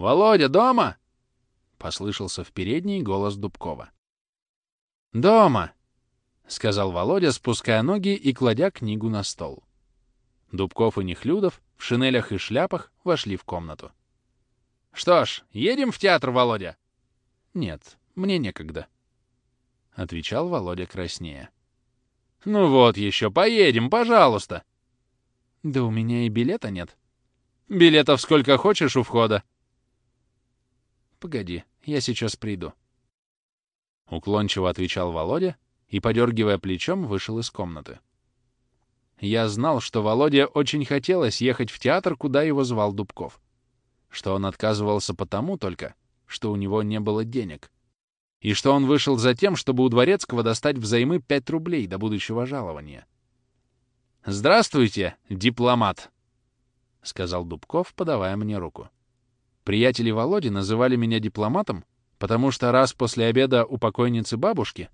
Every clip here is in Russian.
«Володя дома?» — послышался в передней голос Дубкова. «Дома!» — сказал Володя, спуская ноги и кладя книгу на стол. Дубков и Нехлюдов в шинелях и шляпах вошли в комнату. «Что ж, едем в театр, Володя?» «Нет, мне некогда», — отвечал Володя краснее. «Ну вот еще, поедем, пожалуйста!» «Да у меня и билета нет». «Билетов сколько хочешь у входа». «Погоди, я сейчас приду». Уклончиво отвечал Володя и, подергивая плечом, вышел из комнаты. Я знал, что Володе очень хотелось ехать в театр, куда его звал Дубков. Что он отказывался потому только, что у него не было денег. И что он вышел за тем, чтобы у Дворецкого достать взаймы 5 рублей до будущего жалования. «Здравствуйте, дипломат!» — сказал Дубков, подавая мне руку. Приятели Володи называли меня дипломатом, потому что раз после обеда у покойницы бабушки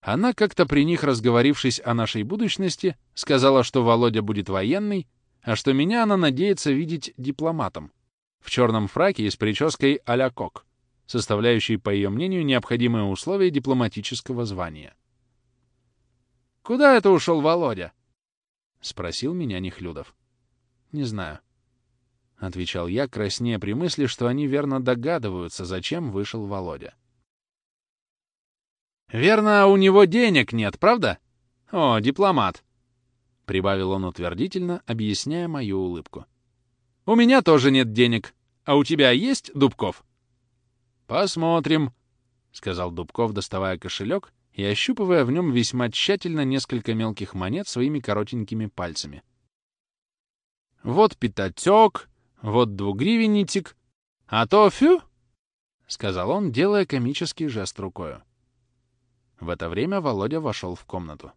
она, как-то при них разговорившись о нашей будущности, сказала, что Володя будет военный, а что меня она надеется видеть дипломатом, в черном фраке и с прической а-ля кок, составляющей, по ее мнению, необходимые условия дипломатического звания. «Куда это ушел Володя?» — спросил меня Нехлюдов. «Не знаю», — отвечал я, краснея при мысли, что они верно догадываются, зачем вышел Володя. «Верно, у него денег нет, правда? О, дипломат!» — прибавил он утвердительно, объясняя мою улыбку. «У меня тоже нет денег. А у тебя есть, Дубков?» «Посмотрим», — сказал Дубков, доставая кошелек и ощупывая в нем весьма тщательно несколько мелких монет своими коротенькими пальцами. «Вот пятатёк, вот двугривеннитик, а то фю!» — сказал он, делая комический жест рукою. В это время Володя вошел в комнату.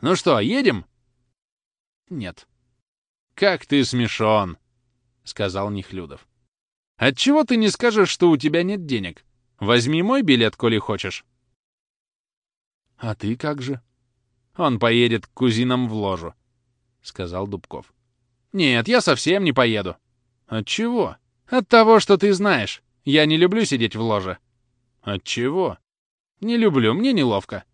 «Ну что, едем?» «Нет». «Как ты смешон!» — сказал Нехлюдов. «Отчего ты не скажешь, что у тебя нет денег? Возьми мой билет, коли хочешь». «А ты как же?» «Он поедет к кузинам в ложу», — сказал Дубков. «Нет, я совсем не поеду». «Отчего?» «От того, что ты знаешь. Я не люблю сидеть в ложе». «Отчего?» Не люблю, мне неловко.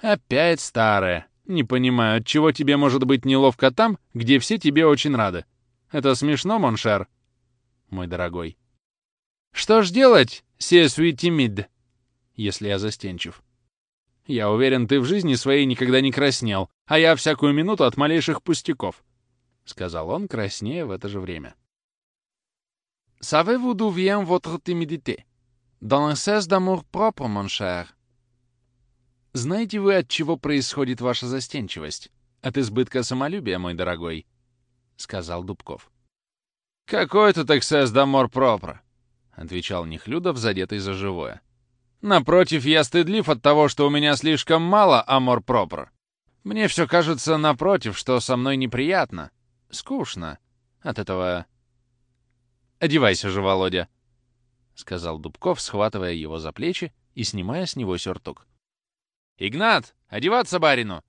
Опять старая. Не понимаю, от чего тебе может быть неловко там, где все тебе очень рады. Это смешно, mon cher? Мой дорогой. Что ж делать, si je suis timide, если я застенчив? Я уверен, ты в жизни своей никогда не краснел, а я всякую минуту от малейших пустяков, — сказал он, краснея в это же время. Savez-vous d'où vient votre timidité? D'un excès d'amour-propre, mon cher. Знаете вы, от чего происходит ваша застенчивость? От избытка самолюбия, мой дорогой, — сказал Дубков. «Какой тут эксцесс дамор-пропро?» — отвечал Нехлюдов, задетый за живое. «Напротив, я стыдлив от того, что у меня слишком мало амор-пропро. Мне все кажется, напротив, что со мной неприятно, скучно. От этого... Одевайся же, Володя. — сказал Дубков, схватывая его за плечи и снимая с него сюртук. «Игнат, одеваться барину!»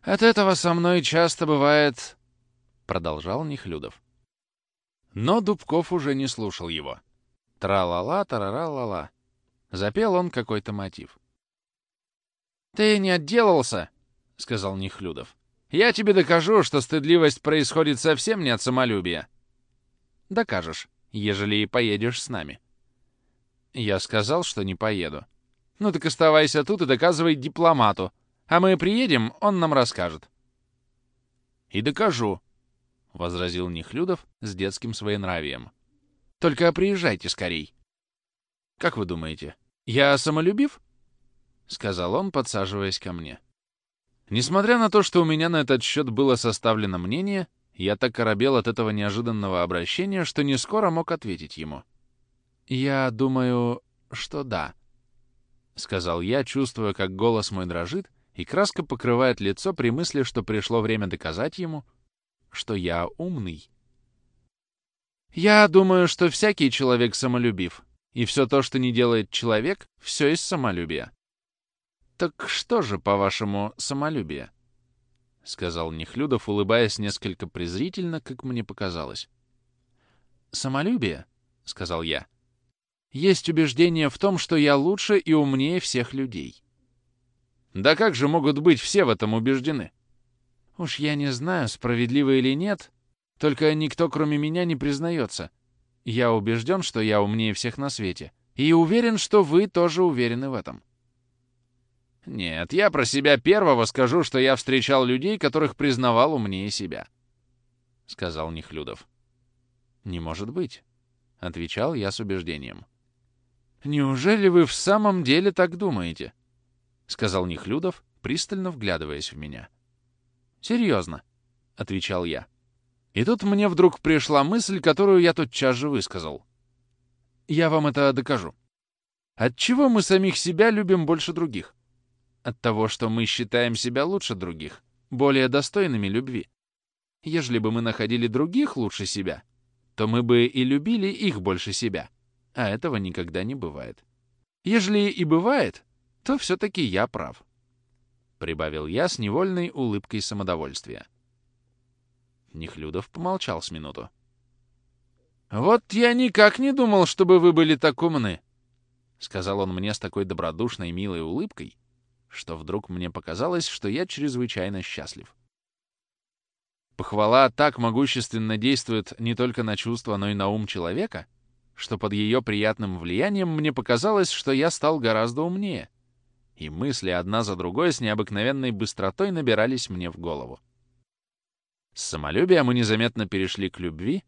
«От этого со мной часто бывает...» — продолжал Нехлюдов. Но Дубков уже не слушал его. Тра-ла-ла, тара-ла-ла-ла. Запел он какой-то мотив. «Ты не отделался!» — сказал Нехлюдов. «Я тебе докажу, что стыдливость происходит совсем не от самолюбия». «Докажешь ежели и поедешь с нами». Я сказал, что не поеду. «Ну так оставайся тут и доказывай дипломату. А мы приедем, он нам расскажет». «И докажу», — возразил Нехлюдов с детским своенравием. «Только приезжайте скорей». «Как вы думаете, я самолюбив?» — сказал он, подсаживаясь ко мне. Несмотря на то, что у меня на этот счет было составлено мнение, я так оробел от этого неожиданного обращения, что не скоро мог ответить ему. «Я думаю, что да», — сказал я, чувствуя, как голос мой дрожит, и краска покрывает лицо при мысли, что пришло время доказать ему, что я умный. «Я думаю, что всякий человек самолюбив, и все то, что не делает человек, все из самолюбия». «Так что же, по-вашему, самолюбие?» — сказал Нехлюдов, улыбаясь несколько презрительно, как мне показалось. «Самолюбие», — сказал я. «Есть убеждение в том, что я лучше и умнее всех людей». «Да как же могут быть все в этом убеждены?» «Уж я не знаю, справедливо или нет, только никто, кроме меня, не признается. Я убежден, что я умнее всех на свете, и уверен, что вы тоже уверены в этом». «Нет, я про себя первого скажу, что я встречал людей, которых признавал умнее себя», — сказал Нехлюдов. «Не может быть», — отвечал я с убеждением. «Неужели вы в самом деле так думаете?» — сказал Нехлюдов, пристально вглядываясь в меня. «Серьезно», — отвечал я. И тут мне вдруг пришла мысль, которую я тотчас же высказал. «Я вам это докажу. Отчего мы самих себя любим больше других?» От того, что мы считаем себя лучше других, более достойными любви. Ежели бы мы находили других лучше себя, то мы бы и любили их больше себя. А этого никогда не бывает. Ежели и бывает, то все-таки я прав. Прибавил я с невольной улыбкой самодовольствия. Нехлюдов помолчал с минуту. «Вот я никак не думал, чтобы вы были так умны», — сказал он мне с такой добродушной, милой улыбкой, что вдруг мне показалось, что я чрезвычайно счастлив. Похвала так могущественно действует не только на чувства, но и на ум человека, что под ее приятным влиянием мне показалось, что я стал гораздо умнее, и мысли одна за другой с необыкновенной быстротой набирались мне в голову. С самолюбия мы незаметно перешли к любви,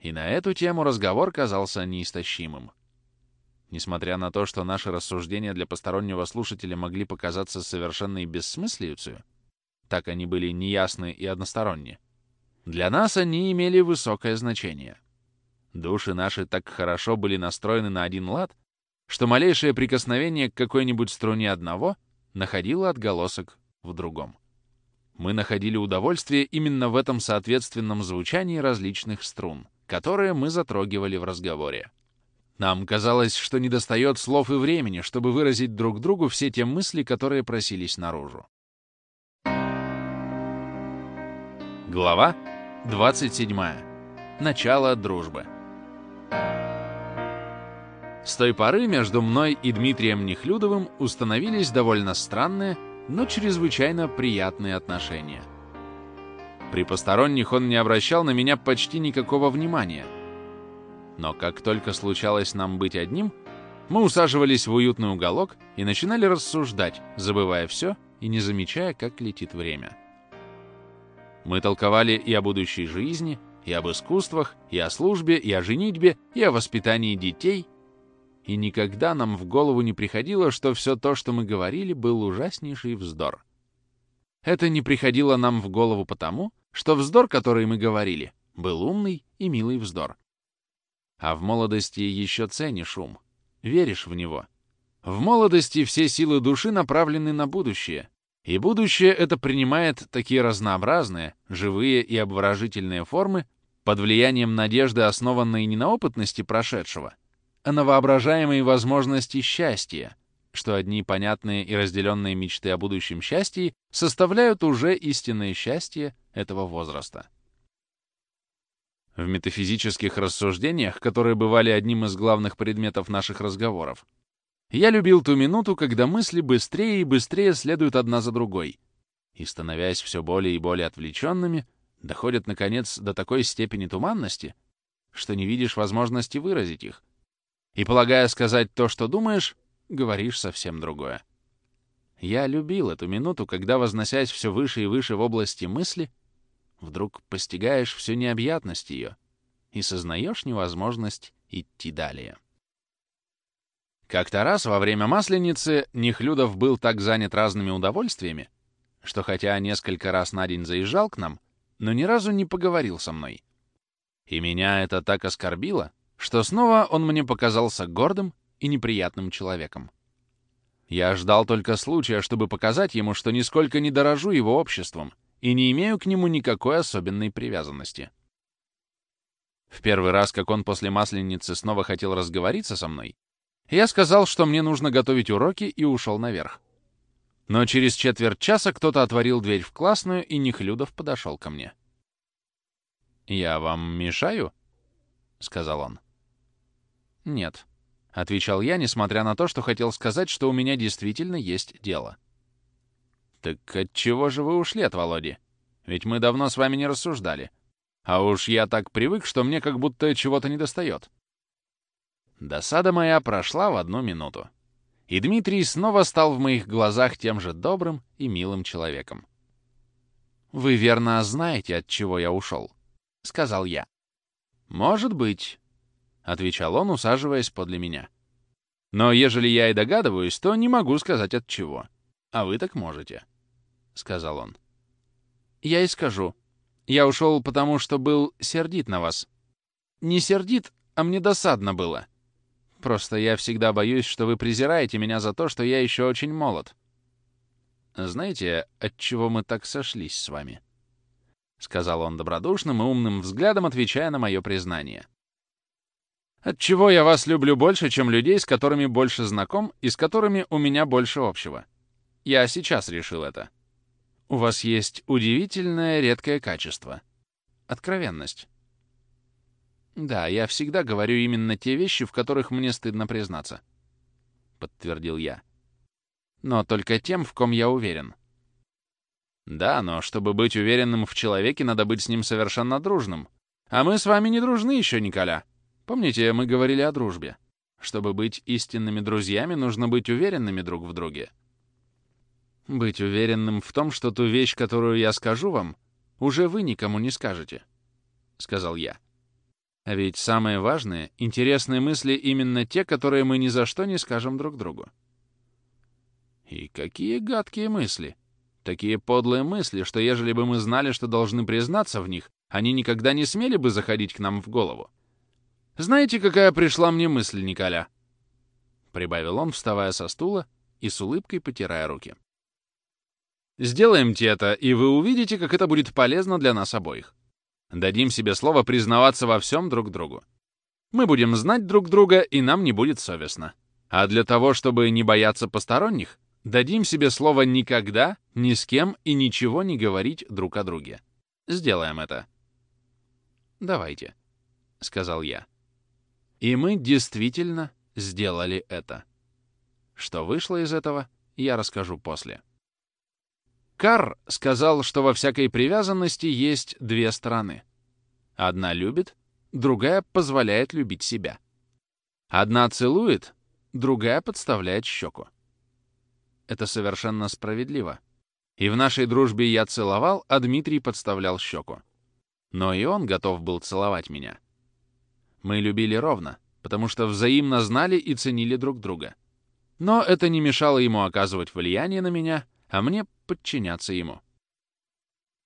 и на эту тему разговор казался неистощимым. Несмотря на то, что наши рассуждения для постороннего слушателя могли показаться совершенной бессмыслицей, так они были неясны и односторонни, для нас они имели высокое значение. Души наши так хорошо были настроены на один лад, что малейшее прикосновение к какой-нибудь струне одного находило отголосок в другом. Мы находили удовольствие именно в этом соответственном звучании различных струн, которые мы затрогивали в разговоре. Нам казалось, что недостает слов и времени, чтобы выразить друг другу все те мысли, которые просились наружу. Глава 27. Начало дружбы. С той поры между мной и Дмитрием Нехлюдовым установились довольно странные, но чрезвычайно приятные отношения. При посторонних он не обращал на меня почти никакого внимания — но как только случалось нам быть одним, мы усаживались в уютный уголок и начинали рассуждать, забывая все и не замечая, как летит время. Мы толковали и о будущей жизни, и об искусствах, и о службе, и о женитьбе, и о воспитании детей, и никогда нам в голову не приходило, что все то, что мы говорили, был ужаснейший вздор. Это не приходило нам в голову потому, что вздор, который мы говорили, был умный и милый вздор. А в молодости еще ценишь ум, веришь в него. В молодости все силы души направлены на будущее, и будущее это принимает такие разнообразные, живые и обворожительные формы под влиянием надежды, основанной не на опытности прошедшего, а на воображаемые возможности счастья, что одни понятные и разделенные мечты о будущем счастье составляют уже истинное счастье этого возраста. В метафизических рассуждениях, которые бывали одним из главных предметов наших разговоров, я любил ту минуту, когда мысли быстрее и быстрее следуют одна за другой, и, становясь все более и более отвлеченными, доходят, наконец, до такой степени туманности, что не видишь возможности выразить их. И, полагая сказать то, что думаешь, говоришь совсем другое. Я любил эту минуту, когда, возносясь все выше и выше в области мысли, вдруг постигаешь всю необъятность ее и сознаешь невозможность идти далее. Как-то раз во время Масленицы Нехлюдов был так занят разными удовольствиями, что хотя несколько раз на день заезжал к нам, но ни разу не поговорил со мной. И меня это так оскорбило, что снова он мне показался гордым и неприятным человеком. Я ждал только случая, чтобы показать ему, что нисколько не дорожу его обществом и не имею к нему никакой особенной привязанности. В первый раз, как он после Масленицы снова хотел разговориться со мной, я сказал, что мне нужно готовить уроки, и ушел наверх. Но через четверть часа кто-то отворил дверь в классную, и Нехлюдов подошел ко мне. «Я вам мешаю?» — сказал он. «Нет», — отвечал я, несмотря на то, что хотел сказать, что у меня действительно есть дело. «Так отчего же вы ушли от Володи? Ведь мы давно с вами не рассуждали. А уж я так привык, что мне как будто чего-то недостает». Досада моя прошла в одну минуту. И Дмитрий снова стал в моих глазах тем же добрым и милым человеком. «Вы верно знаете, от чего я ушел», — сказал я. «Может быть», — отвечал он, усаживаясь подле меня. «Но ежели я и догадываюсь, то не могу сказать от чего. А вы так можете», — сказал он. «Я и скажу. Я ушел потому, что был сердит на вас. Не сердит, а мне досадно было. Просто я всегда боюсь, что вы презираете меня за то, что я еще очень молод. Знаете, от чего мы так сошлись с вами?» — сказал он добродушным и умным взглядом, отвечая на мое признание. «Отчего я вас люблю больше, чем людей, с которыми больше знаком и с которыми у меня больше общего? Я сейчас решил это. У вас есть удивительное редкое качество — откровенность. Да, я всегда говорю именно те вещи, в которых мне стыдно признаться», — подтвердил я. «Но только тем, в ком я уверен». «Да, но чтобы быть уверенным в человеке, надо быть с ним совершенно дружным. А мы с вами не дружны еще, Николя». Помните, мы говорили о дружбе? Чтобы быть истинными друзьями, нужно быть уверенными друг в друге. Быть уверенным в том, что ту вещь, которую я скажу вам, уже вы никому не скажете, — сказал я. А ведь самые важные, интересные мысли именно те, которые мы ни за что не скажем друг другу. И какие гадкие мысли! Такие подлые мысли, что ежели бы мы знали, что должны признаться в них, они никогда не смели бы заходить к нам в голову. «Знаете, какая пришла мне мысль, Николя?» Прибавил он, вставая со стула и с улыбкой потирая руки. «Сделаемте это, и вы увидите, как это будет полезно для нас обоих. Дадим себе слово признаваться во всем друг другу. Мы будем знать друг друга, и нам не будет совестно. А для того, чтобы не бояться посторонних, дадим себе слово никогда, ни с кем и ничего не говорить друг о друге. Сделаем это». «Давайте», — сказал я. И мы действительно сделали это. Что вышло из этого, я расскажу после. Карр сказал, что во всякой привязанности есть две стороны. Одна любит, другая позволяет любить себя. Одна целует, другая подставляет щеку. Это совершенно справедливо. И в нашей дружбе я целовал, а Дмитрий подставлял щеку. Но и он готов был целовать меня. Мы любили ровно, потому что взаимно знали и ценили друг друга. Но это не мешало ему оказывать влияние на меня, а мне подчиняться ему.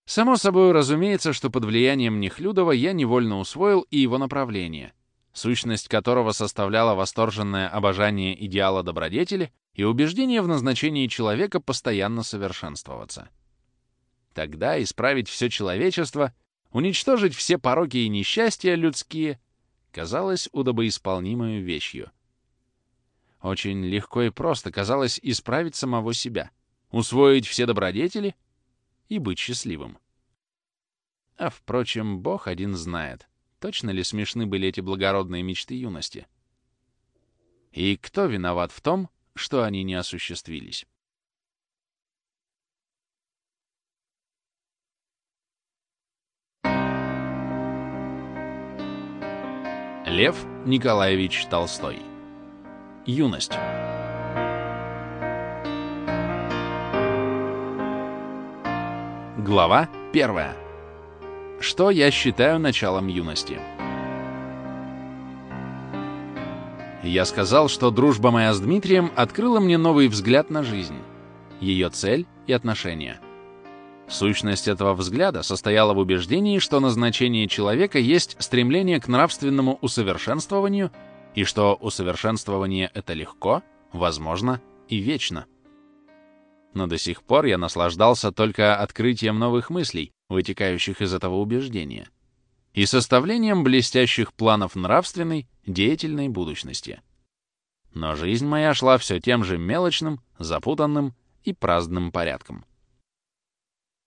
Само собой разумеется, что под влиянием Нехлюдова я невольно усвоил и его направление, сущность которого составляла восторженное обожание идеала добродетели и убеждение в назначении человека постоянно совершенствоваться. Тогда исправить все человечество, уничтожить все пороки и несчастья людские казалось удобоисполнимой вещью. Очень легко и просто казалось исправить самого себя, усвоить все добродетели и быть счастливым. А, впрочем, Бог один знает, точно ли смешны были эти благородные мечты юности. И кто виноват в том, что они не осуществились? Лев Николаевич Толстой. Юность. Глава 1. Что я считаю началом юности? Я сказал, что дружба моя с Дмитрием открыла мне новый взгляд на жизнь, ее цель и отношения. Сущность этого взгляда состояла в убеждении, что назначение человека есть стремление к нравственному усовершенствованию и что усовершенствование — это легко, возможно и вечно. Но до сих пор я наслаждался только открытием новых мыслей, вытекающих из этого убеждения, и составлением блестящих планов нравственной, деятельной будущности. Но жизнь моя шла все тем же мелочным, запутанным и праздным порядком.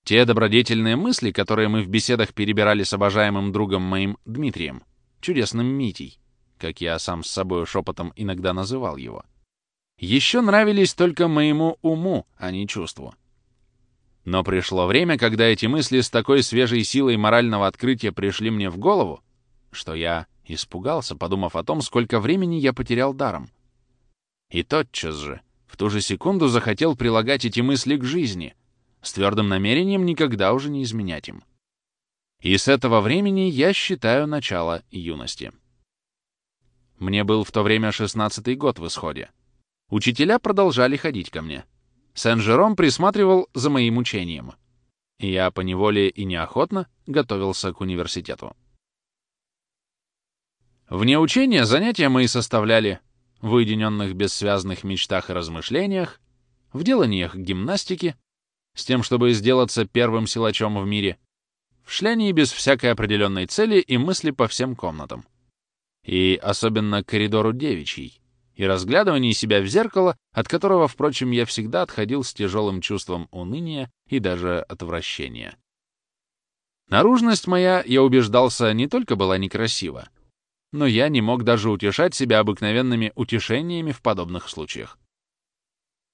Те добродетельные мысли, которые мы в беседах перебирали с обожаемым другом моим Дмитрием, чудесным Митей, как я сам с собой шепотом иногда называл его, еще нравились только моему уму, а не чувству. Но пришло время, когда эти мысли с такой свежей силой морального открытия пришли мне в голову, что я испугался, подумав о том, сколько времени я потерял даром. И тотчас же, в ту же секунду захотел прилагать эти мысли к жизни, с твердым намерением никогда уже не изменять им. И с этого времени я считаю начало юности. Мне был в то время шестнадцатый год в исходе. Учителя продолжали ходить ко мне. Сен-Жером присматривал за моим учением. Я поневоле и неохотно готовился к университету. Вне учения занятия мои составляли в уединенных бессвязных мечтах и размышлениях, в деланиях гимнастики, с тем, чтобы сделаться первым силачом в мире, в шлянии без всякой определенной цели и мысли по всем комнатам. И особенно коридору девичьей, и разглядывании себя в зеркало, от которого, впрочем, я всегда отходил с тяжелым чувством уныния и даже отвращения. Наружность моя, я убеждался, не только была некрасива, но я не мог даже утешать себя обыкновенными утешениями в подобных случаях.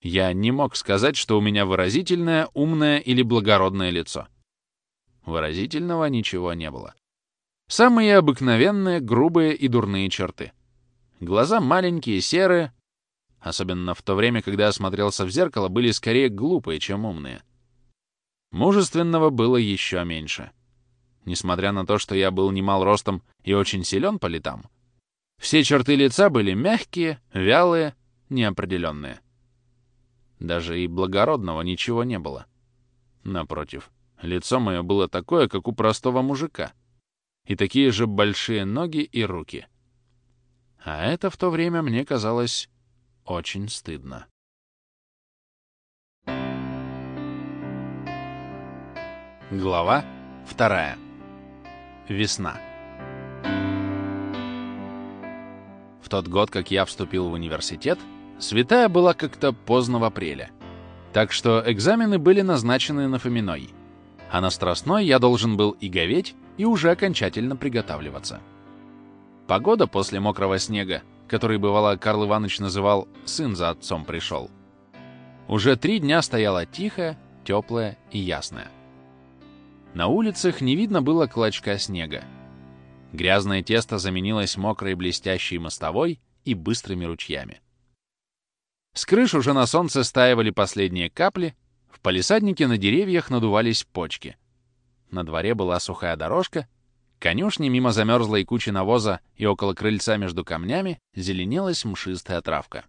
Я не мог сказать, что у меня выразительное, умное или благородное лицо. Выразительного ничего не было. Самые обыкновенные, грубые и дурные черты — Глаза маленькие, серые. Особенно в то время, когда я смотрелся в зеркало, были скорее глупые, чем умные. Мужественного было еще меньше. Несмотря на то, что я был немал ростом и очень силен по летам, все черты лица были мягкие, вялые, неопределенные. Даже и благородного ничего не было. Напротив, лицо мое было такое, как у простого мужика. И такие же большие ноги и руки — а это в то время мне казалось очень стыдно. Глава вторая. Весна. В тот год, как я вступил в университет, святая была как-то поздно в апреле. Так что экзамены были назначены на Фоминой, а на Страстной я должен был и говеть, и уже окончательно приготавливаться. Погода после мокрого снега, который, бывало, Карл Иванович называл «сын за отцом пришел», уже три дня стояла тихая, теплая и ясная. На улицах не видно было клочка снега. Грязное тесто заменилось мокрой блестящей мостовой и быстрыми ручьями. С крыш уже на солнце стаивали последние капли, в палисаднике на деревьях надувались почки. На дворе была сухая дорожка, конюшни мимо замерзлой кучи навоза и около крыльца между камнями зеленелась мшистая травка.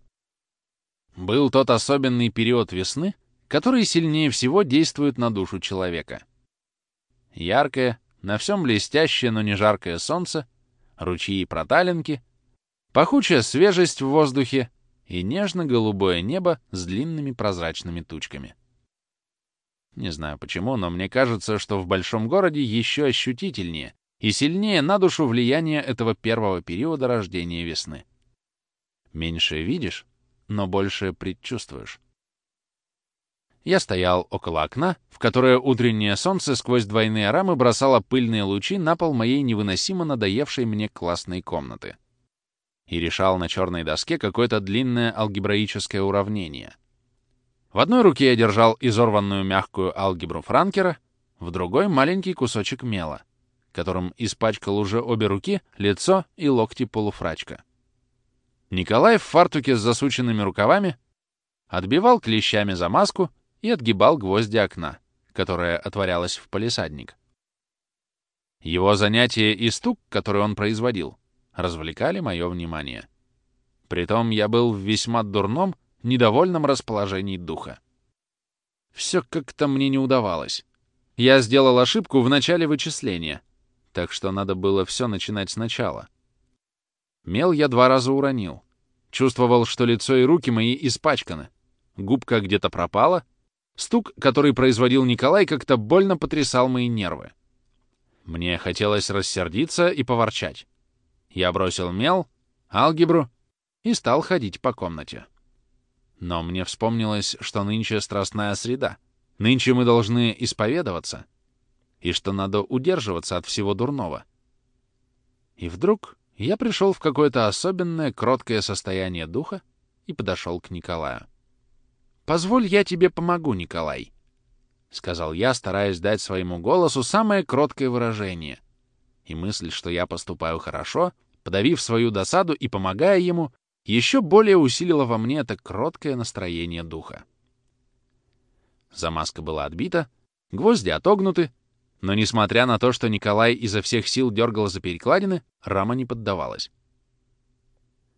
Был тот особенный период весны, который сильнее всего действует на душу человека. Яркое, на всем блестящее, но не жаркое солнце, ручьи и проталинки, пахучая свежесть в воздухе и нежно-голубое небо с длинными прозрачными тучками. Не знаю почему, но мне кажется, что в большом городе еще ощутительнее и сильнее на душу влияние этого первого периода рождения весны. Меньше видишь, но больше предчувствуешь. Я стоял около окна, в которое утреннее солнце сквозь двойные рамы бросало пыльные лучи на пол моей невыносимо надоевшей мне классной комнаты. И решал на черной доске какое-то длинное алгебраическое уравнение. В одной руке я держал изорванную мягкую алгебру Франкера, в другой — маленький кусочек мела — которым испачкал уже обе руки, лицо и локти полуфрачка. Николай в фартуке с засученными рукавами отбивал клещами за маску и отгибал гвозди окна, которое отворялось в палисадник. Его занятие и стук, который он производил, развлекали мое внимание. Притом я был в весьма дурном, недовольном расположении духа. Все как-то мне не удавалось. Я сделал ошибку в начале вычисления — так что надо было все начинать сначала. Мел я два раза уронил. Чувствовал, что лицо и руки мои испачканы. Губка где-то пропала. Стук, который производил Николай, как-то больно потрясал мои нервы. Мне хотелось рассердиться и поворчать. Я бросил мел, алгебру и стал ходить по комнате. Но мне вспомнилось, что нынче страстная среда. Нынче мы должны исповедоваться — и что надо удерживаться от всего дурного. И вдруг Я пришел в какое-то особенное кроткое состояние духа и подошел к Николаю. «Позволь, я тебе помогу, Николай», — сказал я, стараясь дать своему голосу самое кроткое выражение. И мысль, что я поступаю хорошо, подавив свою досаду и помогая ему, еще более усилила во мне это кроткое настроение духа. Замазка была отбита, гвозди отогнуты, но, несмотря на то, что Николай изо всех сил дергал за перекладины, рама не поддавалась.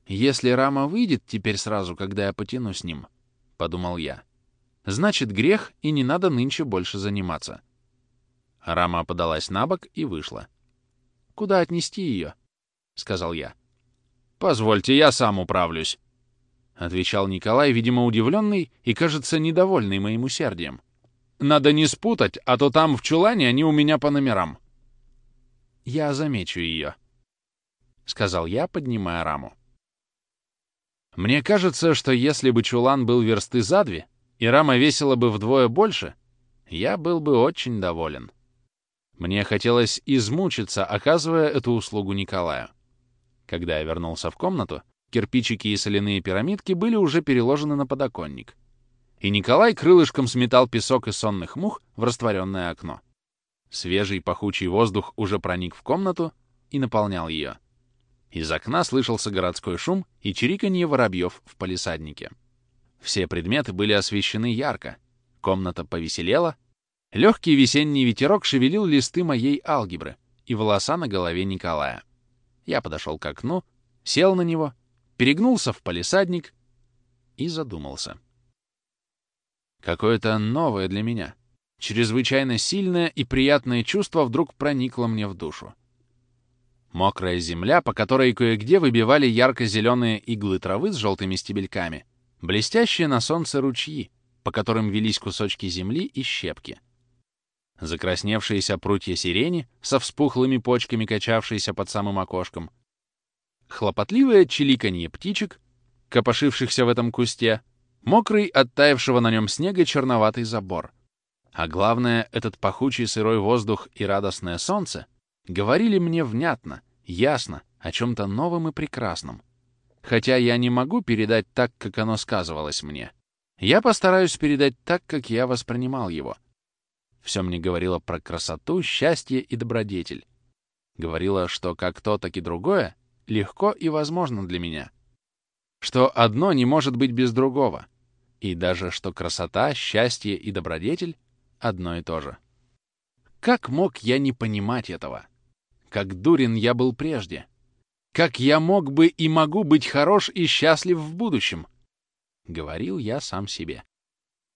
«Если рама выйдет теперь сразу, когда я потяну с ним», — подумал я, — «значит, грех, и не надо нынче больше заниматься». Рама подалась на бок и вышла. «Куда отнести ее?» — сказал я. «Позвольте, я сам управлюсь», — отвечал Николай, видимо, удивленный и, кажется, недовольный моим усердием. «Надо не спутать, а то там в чулане они у меня по номерам». «Я замечу ее», — сказал я, поднимая раму. Мне кажется, что если бы чулан был версты за две, и рама весила бы вдвое больше, я был бы очень доволен. Мне хотелось измучиться, оказывая эту услугу Николаю. Когда я вернулся в комнату, кирпичики и соляные пирамидки были уже переложены на подоконник. И Николай крылышком сметал песок и сонных мух в растворенное окно. Свежий пахучий воздух уже проник в комнату и наполнял ее. Из окна слышался городской шум и чириканье воробьев в палисаднике. Все предметы были освещены ярко. Комната повеселела. Легкий весенний ветерок шевелил листы моей алгебры и волоса на голове Николая. Я подошел к окну, сел на него, перегнулся в палисадник и задумался. Какое-то новое для меня, чрезвычайно сильное и приятное чувство вдруг проникло мне в душу. Мокрая земля, по которой кое-где выбивали ярко-зеленые иглы травы с желтыми стебельками, блестящие на солнце ручьи, по которым велись кусочки земли и щепки. Закрасневшиеся прутья сирени со вспухлыми почками, качавшиеся под самым окошком. Хлопотливое чиликанье птичек, копошившихся в этом кусте, мокрый, оттаившего на нем снега черноватый забор. А главное, этот пахучий сырой воздух и радостное солнце говорили мне внятно, ясно, о чем-то новом и прекрасном. Хотя я не могу передать так, как оно сказывалось мне. Я постараюсь передать так, как я воспринимал его. Все мне говорило про красоту, счастье и добродетель. Говорило, что как то, так и другое легко и возможно для меня. Что одно не может быть без другого. И даже что красота, счастье и добродетель — одно и то же. Как мог я не понимать этого? Как дурен я был прежде. Как я мог бы и могу быть хорош и счастлив в будущем? Говорил я сам себе.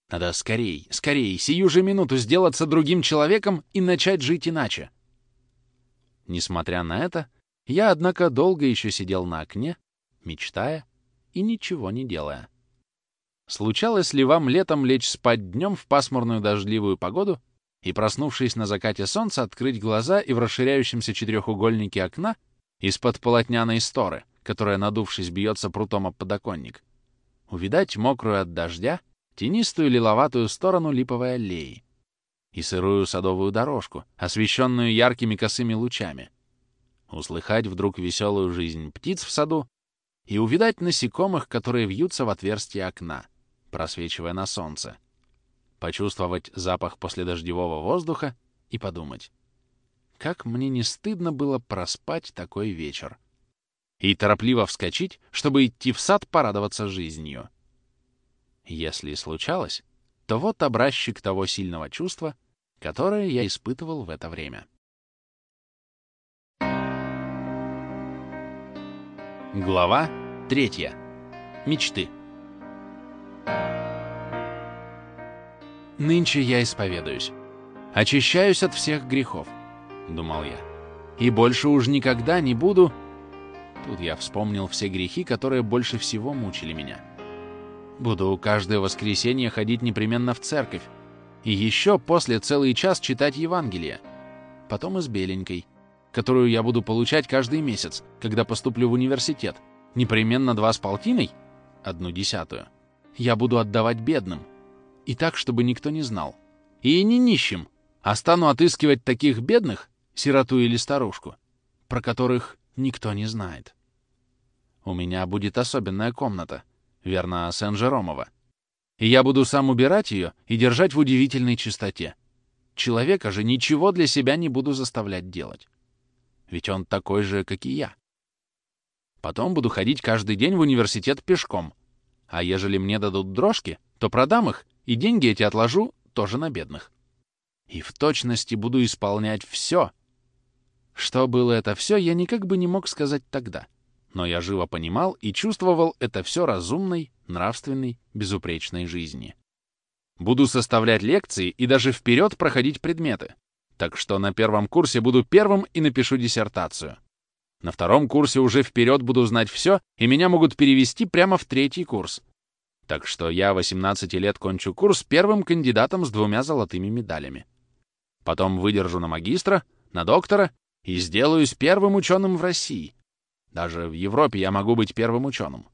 Надо скорей, скорей, сию же минуту сделаться другим человеком и начать жить иначе. Несмотря на это, я, однако, долго еще сидел на окне, мечтая и ничего не делая. Случалось ли вам летом лечь спать днем в пасмурную дождливую погоду и, проснувшись на закате солнца, открыть глаза и в расширяющемся четырехугольнике окна из-под полотняной сторы, которая, надувшись, бьется прутом об подоконник, увидать мокрую от дождя, тенистую лиловатую сторону липовой аллеи и сырую садовую дорожку, освещенную яркими косыми лучами, услыхать вдруг веселую жизнь птиц в саду и увидать насекомых, которые вьются в отверстие окна, просвечивая на солнце, почувствовать запах последождевого воздуха и подумать, как мне не стыдно было проспать такой вечер. И торопливо вскочить, чтобы идти в сад порадоваться жизнью. Если и случалось, то вот образчик того сильного чувства, которое я испытывал в это время. Глава третья. Мечты. Нынче я исповедуюсь. Очищаюсь от всех грехов, — думал я. И больше уж никогда не буду... Тут я вспомнил все грехи, которые больше всего мучили меня. Буду каждое воскресенье ходить непременно в церковь. И еще после целый час читать Евангелие. Потом и с беленькой, которую я буду получать каждый месяц, когда поступлю в университет. Непременно два с полтиной, одну десятую, я буду отдавать бедным, и так, чтобы никто не знал. И не нищим, а стану отыскивать таких бедных, сироту или старушку, про которых никто не знает. У меня будет особенная комната, верно, Сен-Жеромова. И я буду сам убирать ее и держать в удивительной чистоте. Человека же ничего для себя не буду заставлять делать. Ведь он такой же, как и я. Потом буду ходить каждый день в университет пешком. А ежели мне дадут дрожки, то продам их, и деньги эти отложу тоже на бедных. И в точности буду исполнять все. Что было это все, я никак бы не мог сказать тогда. Но я живо понимал и чувствовал это все разумной, нравственной, безупречной жизни. Буду составлять лекции и даже вперед проходить предметы. Так что на первом курсе буду первым и напишу диссертацию. На втором курсе уже вперед буду знать все, и меня могут перевести прямо в третий курс. Так что я 18 лет кончу курс первым кандидатом с двумя золотыми медалями. Потом выдержу на магистра, на доктора и сделаюсь первым ученым в России. Даже в Европе я могу быть первым ученым.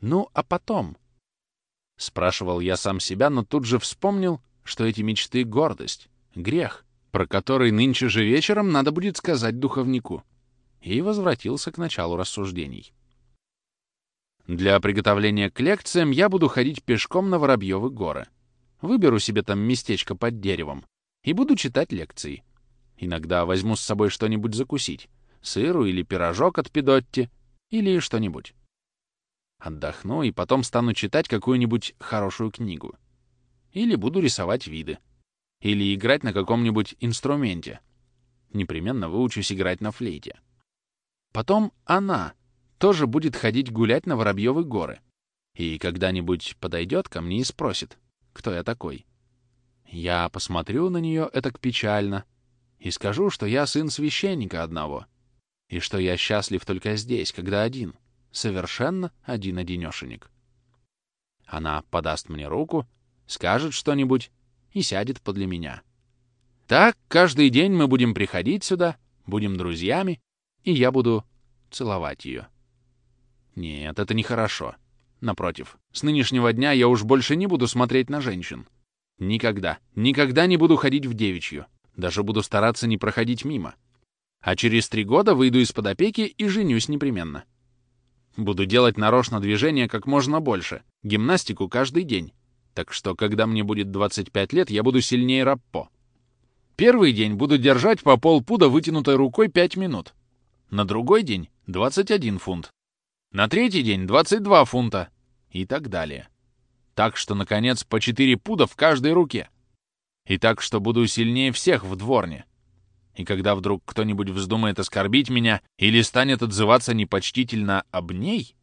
Ну, а потом? Спрашивал я сам себя, но тут же вспомнил, что эти мечты — гордость, грех, про который нынче же вечером надо будет сказать духовнику и возвратился к началу рассуждений. Для приготовления к лекциям я буду ходить пешком на Воробьевы горы. Выберу себе там местечко под деревом и буду читать лекции. Иногда возьму с собой что-нибудь закусить. Сыру или пирожок от Педотти, или что-нибудь. Отдохну и потом стану читать какую-нибудь хорошую книгу. Или буду рисовать виды. Или играть на каком-нибудь инструменте. Непременно выучусь играть на флейте. Потом она тоже будет ходить гулять на Воробьевы горы. И когда-нибудь подойдет ко мне и спросит, кто я такой. Я посмотрю на нее этак печально и скажу, что я сын священника одного, и что я счастлив только здесь, когда один, совершенно один-одинешенек. Она подаст мне руку, скажет что-нибудь и сядет подле меня. Так каждый день мы будем приходить сюда, будем друзьями, и я буду целовать ее. Нет, это нехорошо. Напротив, с нынешнего дня я уж больше не буду смотреть на женщин. Никогда, никогда не буду ходить в девичью. Даже буду стараться не проходить мимо. А через три года выйду из-под опеки и женюсь непременно. Буду делать нарочно движения как можно больше, гимнастику каждый день. Так что, когда мне будет 25 лет, я буду сильнее Раппо. Первый день буду держать по полпуда вытянутой рукой 5 минут. На другой день — 21 фунт. На третий день — 22 фунта. И так далее. Так что, наконец, по 4 пуда в каждой руке. И так, что буду сильнее всех в дворне. И когда вдруг кто-нибудь вздумает оскорбить меня или станет отзываться непочтительно об ней,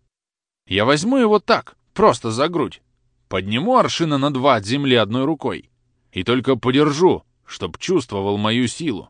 я возьму его так, просто за грудь, подниму аршина на два от земли одной рукой и только подержу, чтоб чувствовал мою силу.